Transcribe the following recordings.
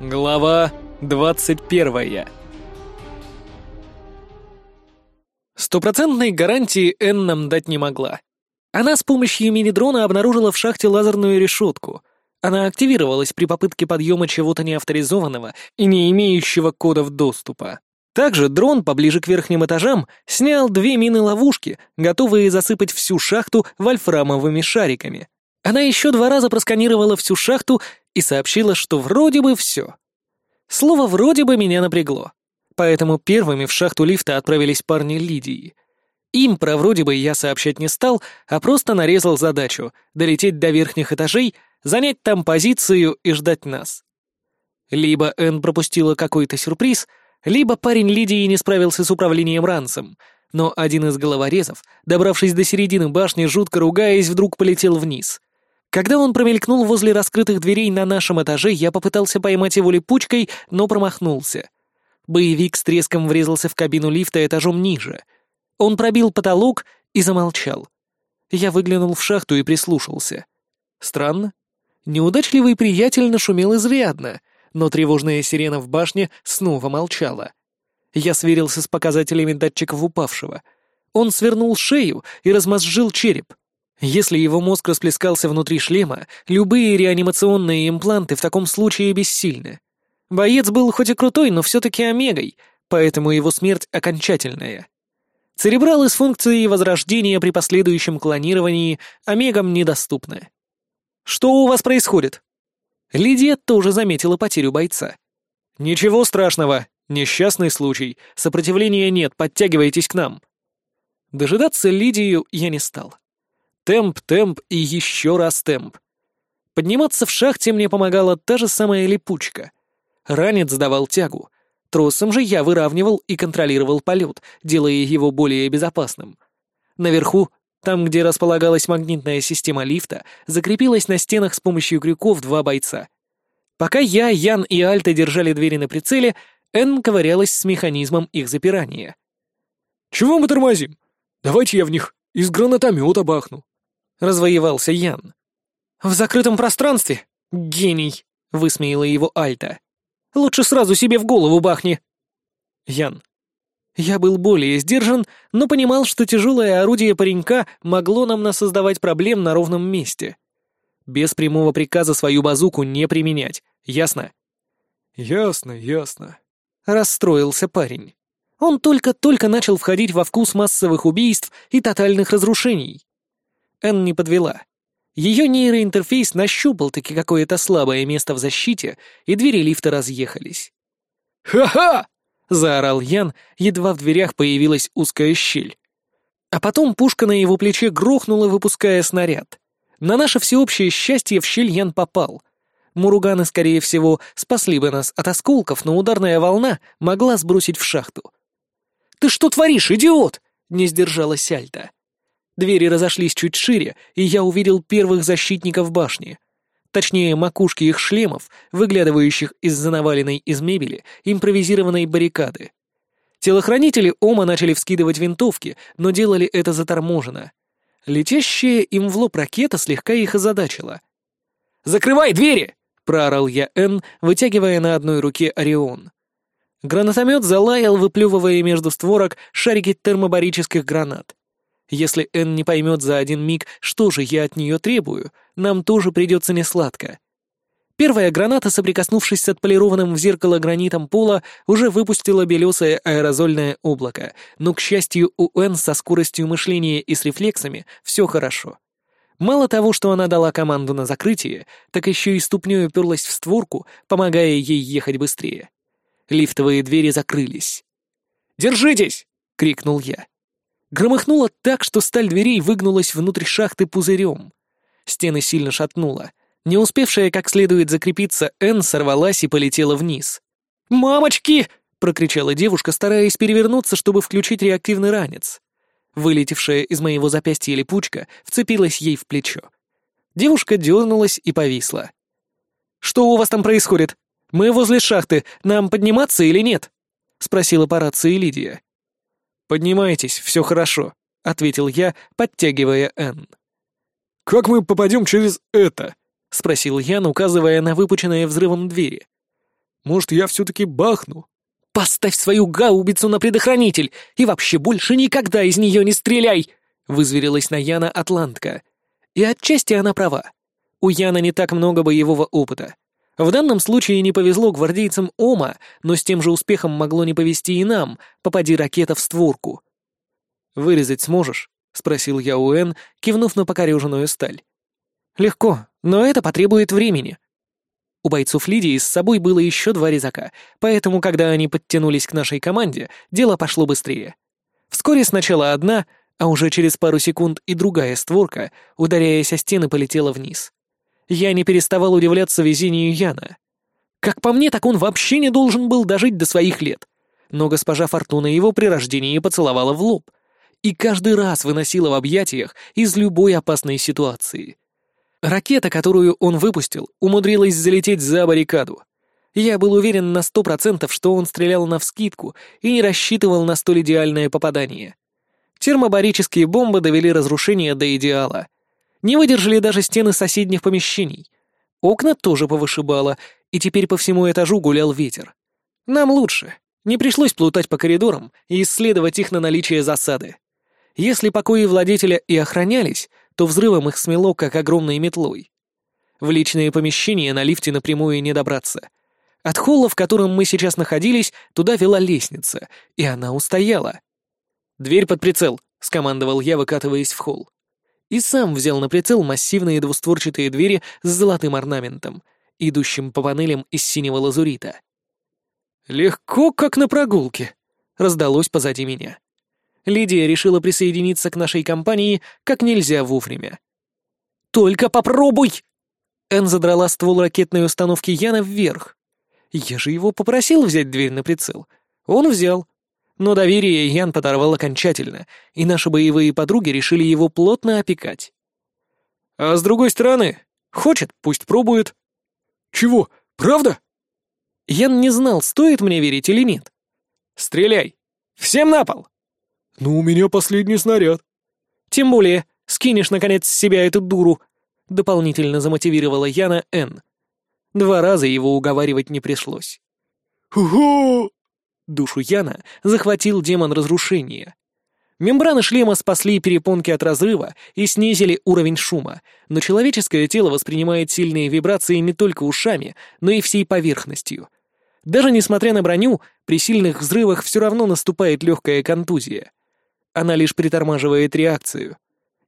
Глава 21 Стопроцентной гарантии Энн нам дать не могла. Она с помощью мини-дрона обнаружила в шахте лазерную решетку. Она активировалась при попытке подъема чего-то неавторизованного и не имеющего кодов доступа. Также дрон поближе к верхним этажам снял две мины-ловушки, готовые засыпать всю шахту вольфрамовыми шариками. Она еще два раза просканировала всю шахту и сообщила, что вроде бы все. Слово «вроде бы» меня напрягло. Поэтому первыми в шахту лифта отправились парни Лидии. Им про «вроде бы» я сообщать не стал, а просто нарезал задачу — долететь до верхних этажей, занять там позицию и ждать нас. Либо Энн пропустила какой-то сюрприз, либо парень Лидии не справился с управлением ранцем, но один из головорезов, добравшись до середины башни, жутко ругаясь, вдруг полетел вниз. Когда он промелькнул возле раскрытых дверей на нашем этаже, я попытался поймать его липучкой, но промахнулся. Боевик с треском врезался в кабину лифта этажом ниже. Он пробил потолок и замолчал. Я выглянул в шахту и прислушался. Странно. Неудачливый приятель нашумел изрядно, но тревожная сирена в башне снова молчала. Я сверился с показателями датчиков упавшего. Он свернул шею и размозжил череп. Если его мозг расплескался внутри шлема, любые реанимационные импланты в таком случае бессильны. Боец был хоть и крутой, но все-таки омегой, поэтому его смерть окончательная. Церебралы с функцией возрождения при последующем клонировании омегам недоступны. «Что у вас происходит?» Лидия тоже заметила потерю бойца. «Ничего страшного, несчастный случай, сопротивления нет, подтягивайтесь к нам». Дожидаться Лидию я не стал. Темп, темп и еще раз темп. Подниматься в шахте мне помогала та же самая липучка. Ранец давал тягу. Тросом же я выравнивал и контролировал полет, делая его более безопасным. Наверху, там, где располагалась магнитная система лифта, закрепилась на стенах с помощью крюков два бойца. Пока я, Ян и Альта держали двери на прицеле, Энн ковырялась с механизмом их запирания. «Чего мы тормозим? Давайте я в них из гранатомета бахну», — развоевался Ян. «В закрытом пространстве? Гений!» — высмеяла его Альта. «Лучше сразу себе в голову бахни!» Ян. Я был более сдержан, но понимал, что тяжелое орудие паренька могло нам насоздавать проблем на ровном месте. Без прямого приказа свою базуку не применять, ясно? «Ясно, ясно», — расстроился парень. Он только-только начал входить во вкус массовых убийств и тотальных разрушений. Энн не подвела. Ее нейроинтерфейс нащупал таки какое-то слабое место в защите, и двери лифта разъехались. «Ха-ха!» — заорал Ян, едва в дверях появилась узкая щель. А потом пушка на его плече грохнула, выпуская снаряд. На наше всеобщее счастье в щель Ян попал. Муруганы, скорее всего, спасли бы нас от осколков, но ударная волна могла сбросить в шахту. «Ты что творишь, идиот?» — не сдержалась Альта. Двери разошлись чуть шире, и я увидел первых защитников башни. Точнее, макушки их шлемов, выглядывающих из-за наваленной из мебели импровизированной баррикады. Телохранители Ома начали вскидывать винтовки, но делали это заторможенно. Летящая им в лоб ракета слегка их озадачила. «Закрывай двери!» — проорал я Н, вытягивая на одной руке Орион. Гранатомет залаял, выплевывая между створок шарики термобарических гранат. Если Энн не поймет за один миг, что же я от нее требую, нам тоже придется несладко. Первая граната, соприкоснувшись с отполированным в зеркало гранитом пола, уже выпустила белесое аэрозольное облако, но, к счастью, у Энн со скоростью мышления и с рефлексами все хорошо. Мало того, что она дала команду на закрытие, так еще и ступней уперлась в створку, помогая ей ехать быстрее. Лифтовые двери закрылись. «Держитесь!» — крикнул я. Громыхнуло так, что сталь дверей выгнулась внутрь шахты пузырем. Стены сильно шатнуло. Не успевшая как следует закрепиться, Энн сорвалась и полетела вниз. «Мамочки!» — прокричала девушка, стараясь перевернуться, чтобы включить реактивный ранец. Вылетевшая из моего запястья липучка вцепилась ей в плечо. Девушка дернулась и повисла. «Что у вас там происходит? Мы возле шахты. Нам подниматься или нет?» — спросила по рации Лидия. «Поднимайтесь, все хорошо», — ответил я, подтягивая Н. «Как мы попадем через это?» — спросил Ян, указывая на выпученные взрывом двери. Может, я все-таки бахну?» «Поставь свою гаубицу на предохранитель и вообще больше никогда из нее не стреляй!» — вызверилась на Яна Атлантка. И отчасти она права. У Яна не так много боевого опыта. В данном случае не повезло гвардейцам Ома, но с тем же успехом могло не повезти и нам, попади ракета в створку. «Вырезать сможешь?» — спросил я у Эн, кивнув на покореженную сталь. «Легко, но это потребует времени». У бойцов Лидии с собой было еще два резака, поэтому, когда они подтянулись к нашей команде, дело пошло быстрее. Вскоре сначала одна, а уже через пару секунд и другая створка, ударяясь о стены, полетела вниз. Я не переставал удивляться везению Яна. Как по мне, так он вообще не должен был дожить до своих лет. Но госпожа Фортуна его при рождении поцеловала в лоб и каждый раз выносила в объятиях из любой опасной ситуации. Ракета, которую он выпустил, умудрилась залететь за баррикаду. Я был уверен на сто процентов, что он стрелял навскидку и не рассчитывал на столь идеальное попадание. Термобарические бомбы довели разрушение до идеала. Не выдержали даже стены соседних помещений. Окна тоже повышибало, и теперь по всему этажу гулял ветер. Нам лучше. Не пришлось плутать по коридорам и исследовать их на наличие засады. Если покои владетеля и охранялись, то взрывом их смело, как огромной метлой. В личные помещения на лифте напрямую не добраться. От холла, в котором мы сейчас находились, туда вела лестница, и она устояла. «Дверь под прицел», — скомандовал я, выкатываясь в холл. И сам взял на прицел массивные двустворчатые двери с золотым орнаментом, идущим по панелям из синего лазурита. «Легко, как на прогулке», — раздалось позади меня. Лидия решила присоединиться к нашей компании как нельзя вовремя. «Только попробуй!» Эн задрала ствол ракетной установки Яна вверх. Я же его попросил взять дверь на прицел. Он взял. Но доверие Ян подорвал окончательно, и наши боевые подруги решили его плотно опекать. «А с другой стороны, хочет, пусть пробует». «Чего? Правда?» Ян не знал, стоит мне верить или нет. «Стреляй! Всем на пол!» «Ну, у меня последний снаряд». «Тем более, скинешь, наконец, с себя эту дуру», — дополнительно замотивировала Яна Н. Два раза его уговаривать не пришлось. «Ху-ху!» Душу Яна захватил демон разрушения. Мембраны шлема спасли перепонки от разрыва и снизили уровень шума, но человеческое тело воспринимает сильные вибрации не только ушами, но и всей поверхностью. Даже несмотря на броню, при сильных взрывах все равно наступает легкая контузия. Она лишь притормаживает реакцию.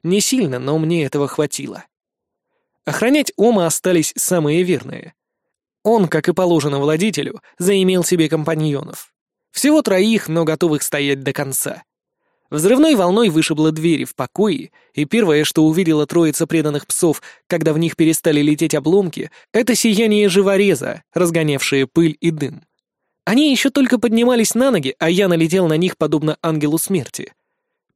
Не сильно, но мне этого хватило. Охранять Ома остались самые верные. Он, как и положено владетелю, заимел себе компаньонов. Всего троих, но готовых стоять до конца. Взрывной волной вышибло двери в покое, и первое, что увидела троица преданных псов, когда в них перестали лететь обломки, это сияние живореза, разгонявшее пыль и дым. Они еще только поднимались на ноги, а я налетел на них подобно ангелу смерти.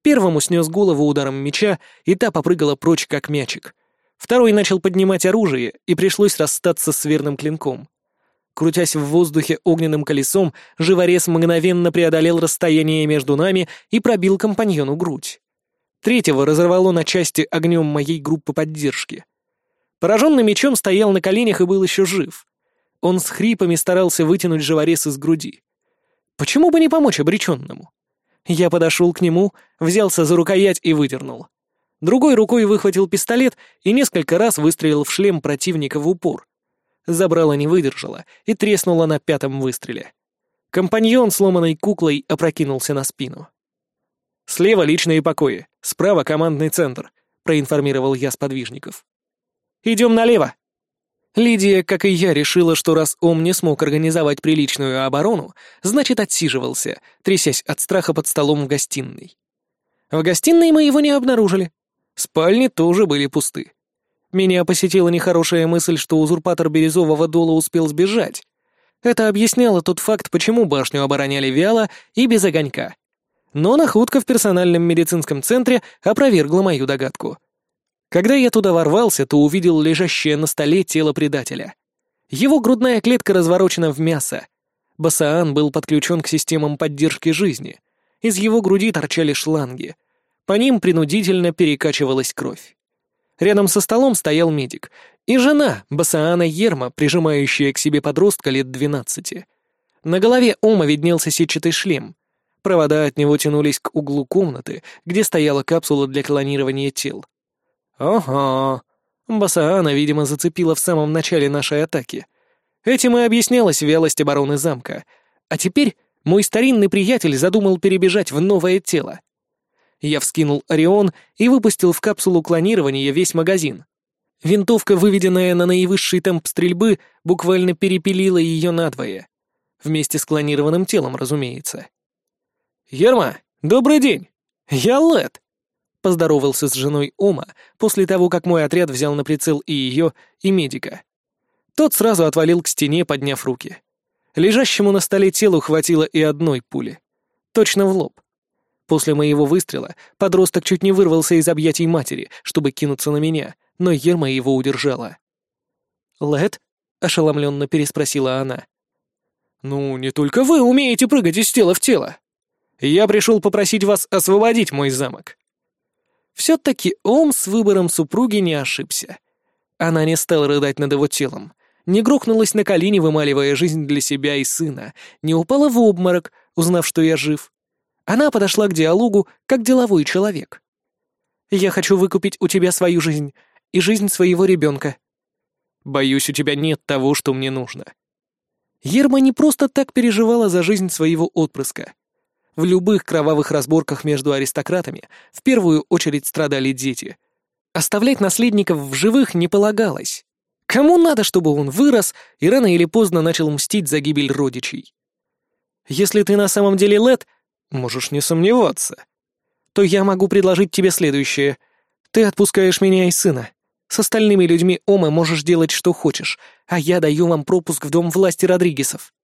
Первому снес голову ударом меча, и та попрыгала прочь, как мячик. Второй начал поднимать оружие, и пришлось расстаться с верным клинком. Крутясь в воздухе огненным колесом, живорез мгновенно преодолел расстояние между нами и пробил компаньону грудь. Третьего разорвало на части огнем моей группы поддержки. Пораженный мечом стоял на коленях и был еще жив. Он с хрипами старался вытянуть живорез из груди. Почему бы не помочь обреченному? Я подошел к нему, взялся за рукоять и выдернул. Другой рукой выхватил пистолет и несколько раз выстрелил в шлем противника в упор. Забрала не выдержала и треснула на пятом выстреле. Компаньон, сломанной куклой, опрокинулся на спину. «Слева личные покои, справа командный центр», — проинформировал я сподвижников. «Идем налево», Лидия, как и я, решила, что раз Ом не смог организовать приличную оборону, значит отсиживался, трясясь от страха под столом в гостиной. В гостиной мы его не обнаружили. Спальни тоже были пусты. Меня посетила нехорошая мысль, что узурпатор Бирюзового дола успел сбежать. Это объясняло тот факт, почему башню обороняли вяло и без огонька. Но находка в персональном медицинском центре опровергла мою догадку — когда я туда ворвался, то увидел лежащее на столе тело предателя. Его грудная клетка разворочена в мясо. Басаан был подключен к системам поддержки жизни. Из его груди торчали шланги. По ним принудительно перекачивалась кровь. Рядом со столом стоял медик, И жена, Басаана Ерма, прижимающая к себе подростка лет двенадцати. На голове Ома виднелся сетчатый шлем. Провода от него тянулись к углу комнаты, где стояла капсула для клонирования тел. Ага. Басаана, видимо, зацепила в самом начале нашей атаки. Этим и объяснялась вялость обороны замка. А теперь мой старинный приятель задумал перебежать в новое тело. Я вскинул Орион и выпустил в капсулу клонирования весь магазин. Винтовка, выведенная на наивысший темп стрельбы, буквально перепилила ее надвое. Вместе с клонированным телом, разумеется. «Ерма, добрый день! Я Лед!» Поздоровался с женой Ома после того, как мой отряд взял на прицел и ее, и медика. Тот сразу отвалил к стене, подняв руки. Лежащему на столе телу хватило и одной пули. Точно в лоб. После моего выстрела подросток чуть не вырвался из объятий матери, чтобы кинуться на меня, но Ерма его удержала. «Лэд?» — ошеломленно переспросила она. «Ну, не только вы умеете прыгать из тела в тело. Я пришел попросить вас освободить мой замок». Все-таки Ом с выбором супруги не ошибся. Она не стала рыдать над его телом, не грохнулась на колени, вымаливая жизнь для себя и сына, не упала в обморок, узнав, что я жив, она подошла к диалогу как деловой человек. «Я хочу выкупить у тебя свою жизнь и жизнь своего ребенка. Боюсь, у тебя нет того, что мне нужно». Ерма не просто так переживала за жизнь своего отпрыска. В любых кровавых разборках между аристократами в первую очередь страдали дети. Оставлять наследников в живых не полагалось. Кому надо, чтобы он вырос и рано или поздно начал мстить за гибель родичей? Если ты на самом деле Лед, Можешь не сомневаться. То я могу предложить тебе следующее. Ты отпускаешь меня и сына. С остальными людьми Омы можешь делать, что хочешь, а я даю вам пропуск в дом власти Родригесов».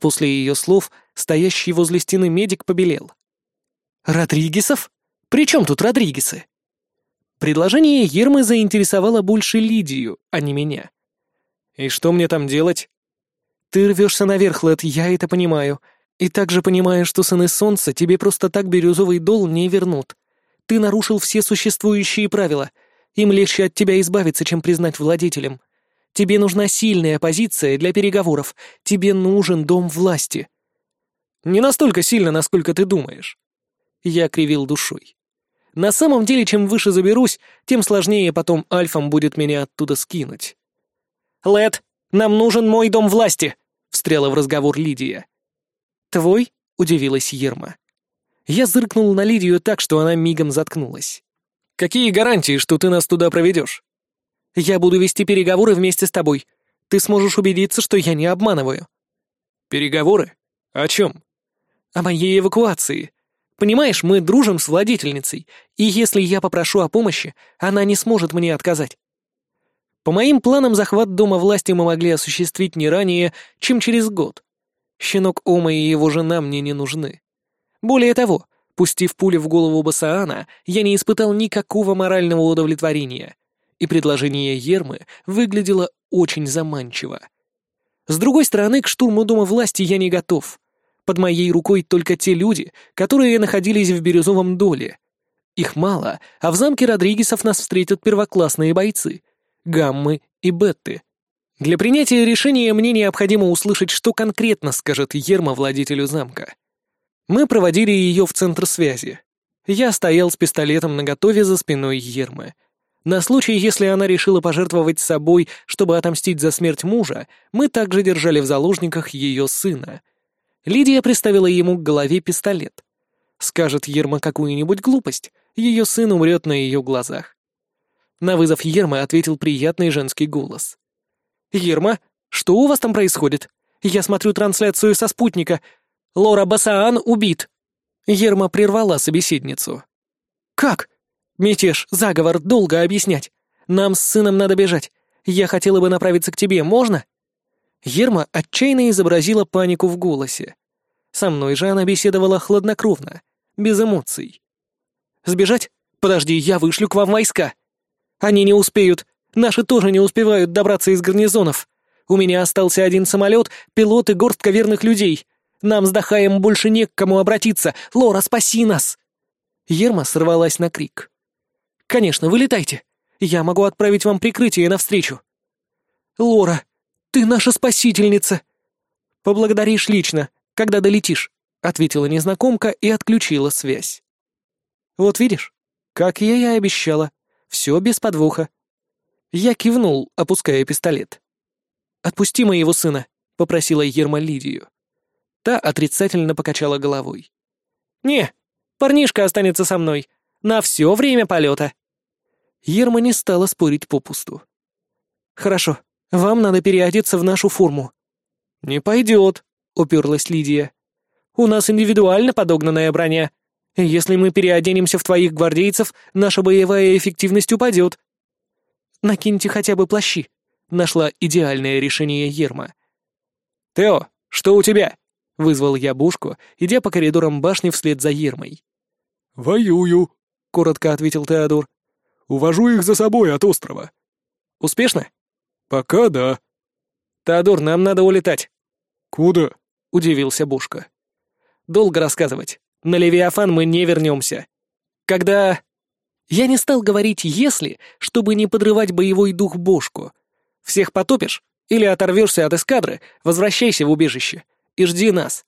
После ее слов стоящий возле стены медик побелел. «Родригесов? При чем тут Родригесы?» Предложение Ермы заинтересовало больше Лидию, а не меня. «И что мне там делать?» «Ты рвешься наверх, Лэд, я это понимаю. И также понимая, что сыны солнца тебе просто так бирюзовый дол не вернут. Ты нарушил все существующие правила. Им легче от тебя избавиться, чем признать владетелем. Тебе нужна сильная позиция для переговоров. Тебе нужен дом власти. Не настолько сильно, насколько ты думаешь. Я кривил душой. На самом деле, чем выше заберусь, тем сложнее потом альфам будет меня оттуда скинуть. «Лэд, нам нужен мой дом власти!» — встряла в разговор Лидия. «Твой?» — удивилась Ерма. Я зыркнул на Лидию так, что она мигом заткнулась. «Какие гарантии, что ты нас туда проведешь?» «Я буду вести переговоры вместе с тобой. Ты сможешь убедиться, что я не обманываю». «Переговоры? О чем?» «О моей эвакуации. Понимаешь, мы дружим с владительницей, и если я попрошу о помощи, она не сможет мне отказать. По моим планам, захват Дома власти мы могли осуществить не ранее, чем через год. Щенок Ома и его жена мне не нужны. Более того, пустив пули в голову Басаана, я не испытал никакого морального удовлетворения, и предложение Ермы выглядело очень заманчиво. С другой стороны, к штурму Дома власти я не готов. Под моей рукой только те люди, которые находились в Бирюзовом доле. Их мало, а в замке Родригесов нас встретят первоклассные бойцы — Гаммы и Бетты — для принятия решения мне необходимо услышать, что конкретно скажет Ерма владетелю замка. Мы проводили ее в центр связи. Я стоял с пистолетом наготове за спиной Ермы. На случай, если она решила пожертвовать собой, чтобы отомстить за смерть мужа, мы также держали в заложниках ее сына. Лидия приставила ему к голове пистолет. Скажет Ерма какую-нибудь глупость, ее сын умрет на ее глазах. На вызов Ермы ответил приятный женский голос. «Ерма, что у вас там происходит? Я смотрю трансляцию со спутника. Лора Басаан убит». Ерма прервала собеседницу. «Как? Мятеж, заговор, долго объяснять. Нам с сыном надо бежать. Я хотела бы направиться к тебе, можно?» Ерма отчаянно изобразила панику в голосе. Со мной же она беседовала хладнокровно, без эмоций. «Сбежать? Подожди, я вышлю к вам войска!» «Они не успеют. Наши тоже не успевают добраться из гарнизонов. У меня остался один самолет, пилот и горстка верных людей. Нам с Дахаем больше не к кому обратиться. Лора, спаси нас!» Ерма сорвалась на крик. «Конечно, вылетайте. Я могу отправить вам прикрытие навстречу». «Лора, ты наша спасительница!» «Поблагодаришь лично, когда долетишь», — ответила незнакомка и отключила связь. «Вот видишь, как я и обещала, все без подвоха». Я кивнул, опуская пистолет. «Отпусти моего сына», — попросила Ерма Лидию. Та отрицательно покачала головой. «Не, парнишка останется со мной. На все время полета». Ерма не стала спорить попусту. «Хорошо, вам надо переодеться в нашу форму». «Не пойдет», — уперлась Лидия. «У нас индивидуально подогнанная броня. Если мы переоденемся в твоих гвардейцев, наша боевая эффективность упадет». «Накиньте хотя бы плащи», — нашла идеальное решение Ерма. «Тео, что у тебя?» — вызвал я Бушку, идя по коридорам башни вслед за Ермой. «Воюю», — коротко ответил Теодор. «Увожу их за собой от острова». «Успешно?» «Пока да». «Теодор, нам надо улетать». «Куда?» — удивился Бушка. «Долго рассказывать. На Левиафан мы не вернемся. Когда...» Я не стал говорить «если», чтобы не подрывать боевой дух Бошку. Всех потопишь или оторвешься от эскадры, возвращайся в убежище и жди нас.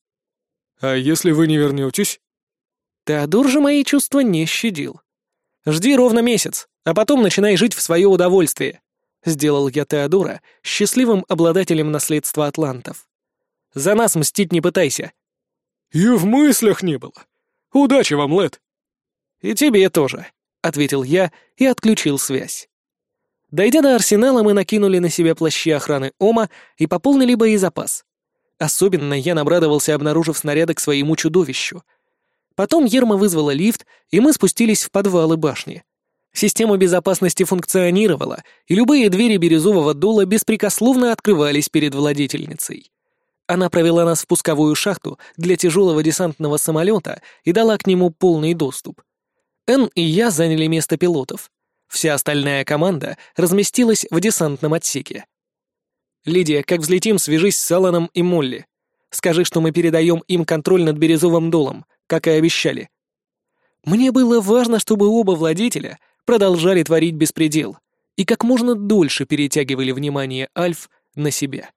«А если вы не вернетесь?» Теодор же мои чувства не щадил. «Жди ровно месяц, а потом начинай жить в свое удовольствие», — сделал я Теодора счастливым обладателем наследства атлантов. «За нас мстить не пытайся». «И в мыслях не было. Удачи вам, Лед». «И тебе тоже», — ответил я и отключил связь. Дойдя до арсенала, мы накинули на себя плащи охраны Ома и пополнили боезапас. Особенно я обрадовался, обнаружив снаряды к своему чудовищу. Потом Ерма вызвала лифт, и мы спустились в подвалы башни. Система безопасности функционировала, и любые двери бирюзового дула беспрекословно открывались перед владетельницей. Она провела нас в пусковую шахту для тяжелого десантного самолета и дала к нему полный доступ. Эн и я заняли место пилотов. Вся остальная команда разместилась в десантном отсеке. «Лидия, как взлетим, свяжись с Аланом и Молли. Скажи, что мы передаем им контроль над Бирюзовым долом, как и обещали». Мне было важно, чтобы оба владетеля продолжали творить беспредел и как можно дольше перетягивали внимание Альф на себя.